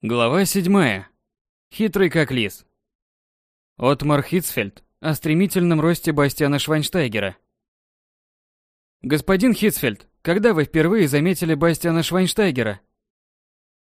Глава 7. Хитрый как лис. Отмар Хитцфельд о стремительном росте Бастиана Швайнштайгера. Господин Хитцфельд, когда вы впервые заметили Бастиана Швайнштайгера?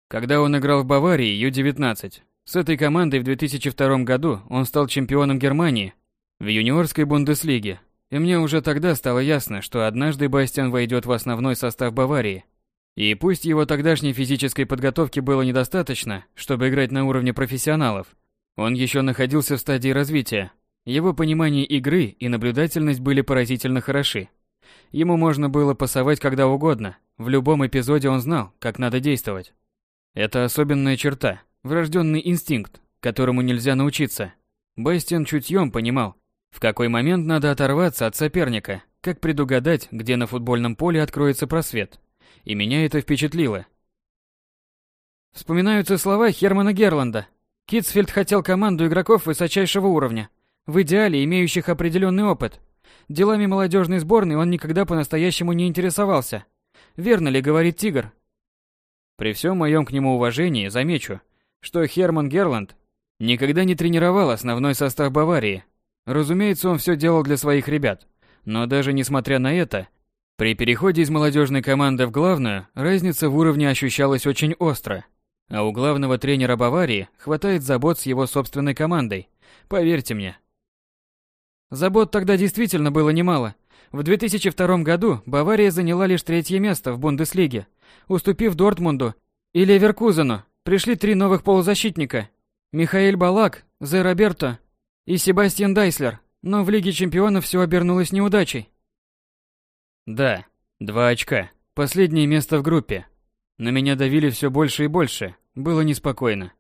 Когда он играл в Баварии Ю-19. С этой командой в 2002 году он стал чемпионом Германии в юниорской Бундеслиге. И мне уже тогда стало ясно, что однажды Бастиан войдет в основной состав Баварии – и пусть его тогдашней физической подготовки было недостаточно, чтобы играть на уровне профессионалов, он еще находился в стадии развития. Его понимание игры и наблюдательность были поразительно хороши. Ему можно было пасовать когда угодно, в любом эпизоде он знал, как надо действовать. Это особенная черта, врожденный инстинкт, которому нельзя научиться. Бастиан чутьем понимал, в какой момент надо оторваться от соперника, как предугадать, где на футбольном поле откроется просвет и меня это впечатлило. Вспоминаются слова Хермана Герланда. Китсфельд хотел команду игроков высочайшего уровня, в идеале имеющих определенный опыт. Делами молодежной сборной он никогда по-настоящему не интересовался. Верно ли говорит Тигр? При всем моем к нему уважении замечу, что Херман Герланд никогда не тренировал основной состав Баварии. Разумеется, он все делал для своих ребят. Но даже несмотря на это, при переходе из молодежной команды в главную, разница в уровне ощущалась очень остро. А у главного тренера Баварии хватает забот с его собственной командой. Поверьте мне. Забот тогда действительно было немало. В 2002 году Бавария заняла лишь третье место в Бундеслиге, уступив Дортмунду и Леверкузену. Пришли три новых полузащитника. Михаил Балак, Зе Роберто и Себастьян Дайслер. Но в Лиге чемпионов все обернулось неудачей. Да, два очка. Последнее место в группе. На меня давили все больше и больше. Было неспокойно.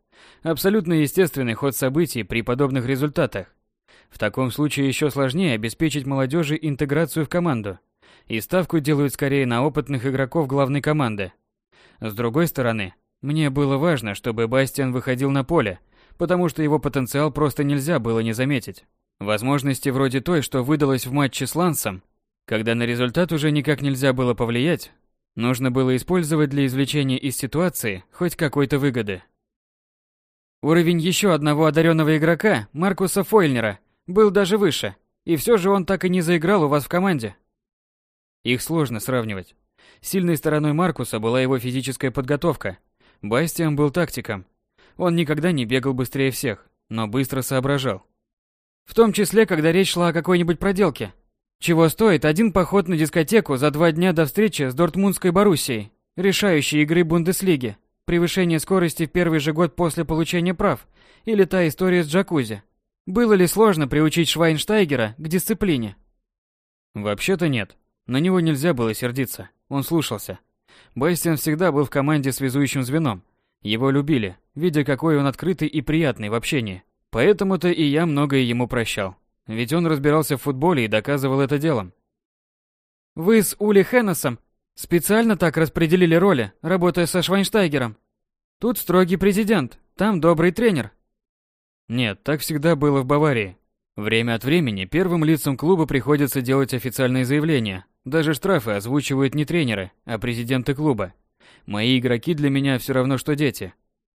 Абсолютно естественный ход событий при подобных результатах. В таком случае еще сложнее обеспечить молодежи интеграцию в команду. И ставку делают скорее на опытных игроков главной команды. С другой стороны, мне было важно, чтобы Бастиан выходил на поле, потому что его потенциал просто нельзя было не заметить. Возможности вроде той, что выдалось в матче с Лансом, когда на результат уже никак нельзя было повлиять, нужно было использовать для извлечения из ситуации хоть какой-то выгоды. Уровень еще одного одаренного игрока, Маркуса Фойльнера, был даже выше, и все же он так и не заиграл у вас в команде. Их сложно сравнивать. Сильной стороной Маркуса была его физическая подготовка. Бастиан был тактиком. Он никогда не бегал быстрее всех, но быстро соображал. В том числе, когда речь шла о какой-нибудь проделке. Чего стоит один поход на дискотеку за два дня до встречи с Дортмундской Боруссией, решающей игры Бундеслиги, превышение скорости в первый же год после получения прав, или та история с джакузи. Было ли сложно приучить Швайнштайгера к дисциплине? Вообще-то нет. На него нельзя было сердиться. Он слушался. Бастиан всегда был в команде связующим звеном. Его любили, видя, какой он открытый и приятный в общении. Поэтому-то и я многое ему прощал. Ведь он разбирался в футболе и доказывал это делом. Вы с Ули Хеннесом специально так распределили роли, работая со Швайнштайгером? Тут строгий президент, там добрый тренер. Нет, так всегда было в Баварии. Время от времени первым лицам клуба приходится делать официальные заявления. Даже штрафы озвучивают не тренеры, а президенты клуба. Мои игроки для меня все равно, что дети.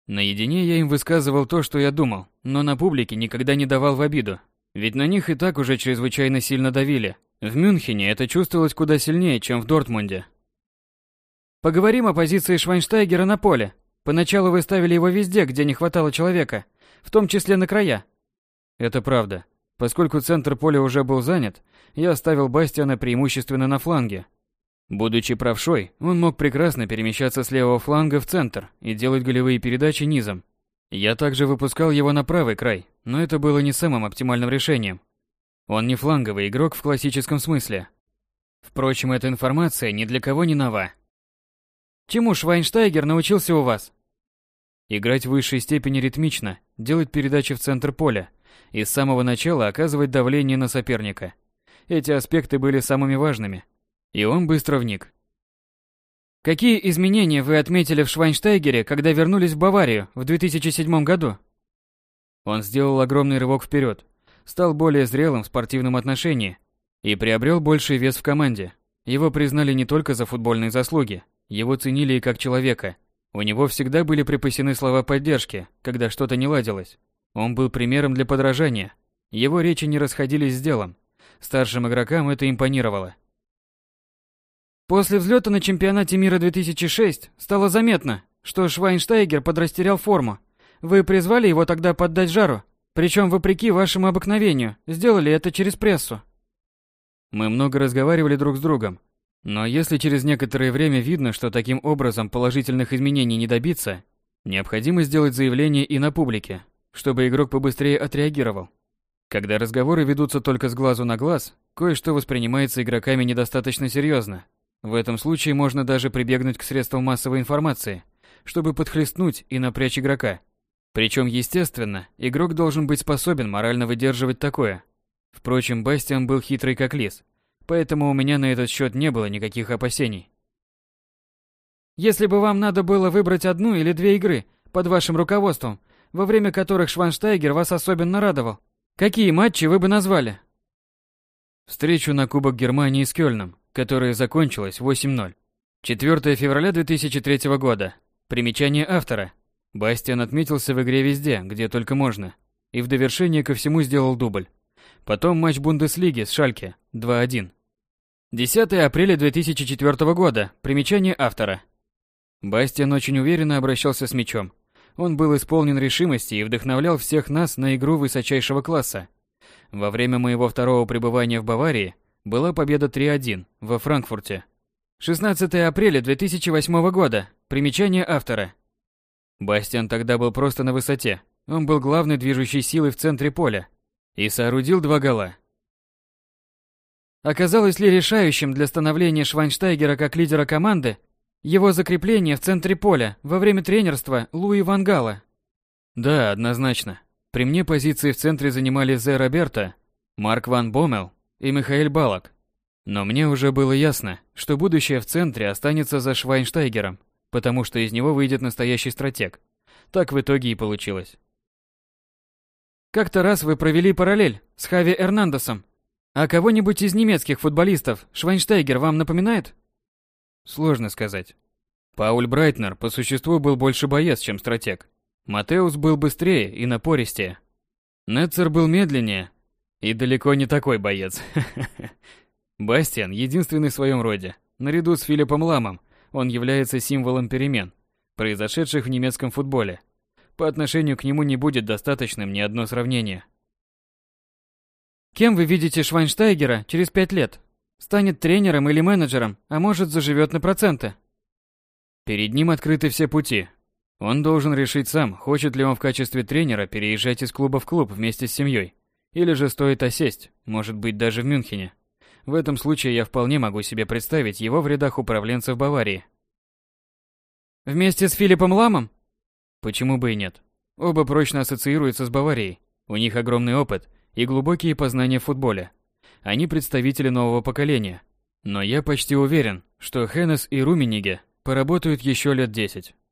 Наедине я им высказывал то, что я думал, но на публике никогда не давал в обиду, ведь на них и так уже чрезвычайно сильно давили. В Мюнхене это чувствовалось куда сильнее, чем в Дортмунде. Поговорим о позиции Швайнштайгера на поле. Поначалу вы ставили его везде, где не хватало человека, в том числе на края. Это правда. Поскольку центр поля уже был занят, я ставил Бастиана преимущественно на фланге. Будучи правшой, он мог прекрасно перемещаться с левого фланга в центр и делать голевые передачи низом. Я также выпускал его на правый край, но это было не самым оптимальным решением. Он не фланговый игрок в классическом смысле. Впрочем, эта информация ни для кого не нова. Чему Швайнштайгер научился у вас? Играть в высшей степени ритмично, делать передачи в центр поля и с самого начала оказывать давление на соперника. Эти аспекты были самыми важными. И он быстро вник. Какие изменения вы отметили в Швайнштайгере, когда вернулись в Баварию в 2007 году? Он сделал огромный рывок вперед, стал более зрелым в спортивном отношении и приобрел больший вес в команде. Его признали не только за футбольные заслуги, его ценили и как человека. У него всегда были припасены слова поддержки, когда что-то не ладилось. Он был примером для подражания. Его речи не расходились с делом. Старшим игрокам это импонировало. После взлета на чемпионате мира 2006 стало заметно, что Швайнштайгер подрастерял форму. Вы призвали его тогда поддать жару, причем вопреки вашему обыкновению, сделали это через прессу. Мы много разговаривали друг с другом, но если через некоторое время видно, что таким образом положительных изменений не добиться, необходимо сделать заявление и на публике, чтобы игрок побыстрее отреагировал. Когда разговоры ведутся только с глазу на глаз, кое-что воспринимается игроками недостаточно серьезно. В этом случае можно даже прибегнуть к средствам массовой информации, чтобы подхлестнуть и напрячь игрока. Причем, естественно, игрок должен быть способен морально выдерживать такое. Впрочем, Бастиан был хитрый как лис, поэтому у меня на этот счет не было никаких опасений. Если бы вам надо было выбрать одну или две игры под вашим руководством, во время которых Шванштайгер вас особенно радовал, какие матчи вы бы назвали? Встречу на Кубок Германии с Кёльном, которая закончилась 8-0. 4 февраля 2003 года. Примечание автора. Бастиан отметился в игре везде, где только можно, и в довершение ко всему сделал дубль. Потом матч Бундеслиги с Шальке 2-1. 10 апреля 2004 года. Примечание автора. Бастиан очень уверенно обращался с мячом. Он был исполнен решимости и вдохновлял всех нас на игру высочайшего класса. Во время моего второго пребывания в Баварии была победа 3-1 во Франкфурте. 16 апреля 2008 года. Примечание автора. Бастиан тогда был просто на высоте. Он был главной движущей силой в центре поля и соорудил два гола. Оказалось ли решающим для становления Швайнштайгера как лидера команды его закрепление в центре поля во время тренерства Луи Ван Гала? Да, однозначно. При мне позиции в центре занимали Зе Роберто, Марк Ван Бомел и Михаил Балак. Но мне уже было ясно, что будущее в центре останется за Швайнштайгером, потому что из него выйдет настоящий стратег. Так в итоге и получилось. Как-то раз вы провели параллель с Хави Эрнандесом. А кого-нибудь из немецких футболистов Швайнштайгер вам напоминает? Сложно сказать. Пауль Брайтнер по существу был больше боец, чем стратег. Матеус был быстрее и напористее. Нетцер был медленнее и далеко не такой боец. Бастиан единственный в своем роде. Наряду с Филиппом Ламом он является символом перемен, произошедших в немецком футболе. По отношению к нему не будет достаточным ни одно сравнение. Кем вы видите Швайнштайгера через пять лет? Станет тренером или менеджером, а может заживет на проценты? Перед ним открыты все пути. Он должен решить сам, хочет ли он в качестве тренера переезжать из клуба в клуб вместе с семьей, или же стоит осесть, может быть даже в Мюнхене. В этом случае я вполне могу себе представить его в рядах управленцев Баварии. Вместе с Филиппом Ламом? Почему бы и нет? Оба прочно ассоциируются с Баварией. У них огромный опыт и глубокие познания в футболе. Они представители нового поколения. Но я почти уверен, что Хеннес и Румениге поработают еще лет 10.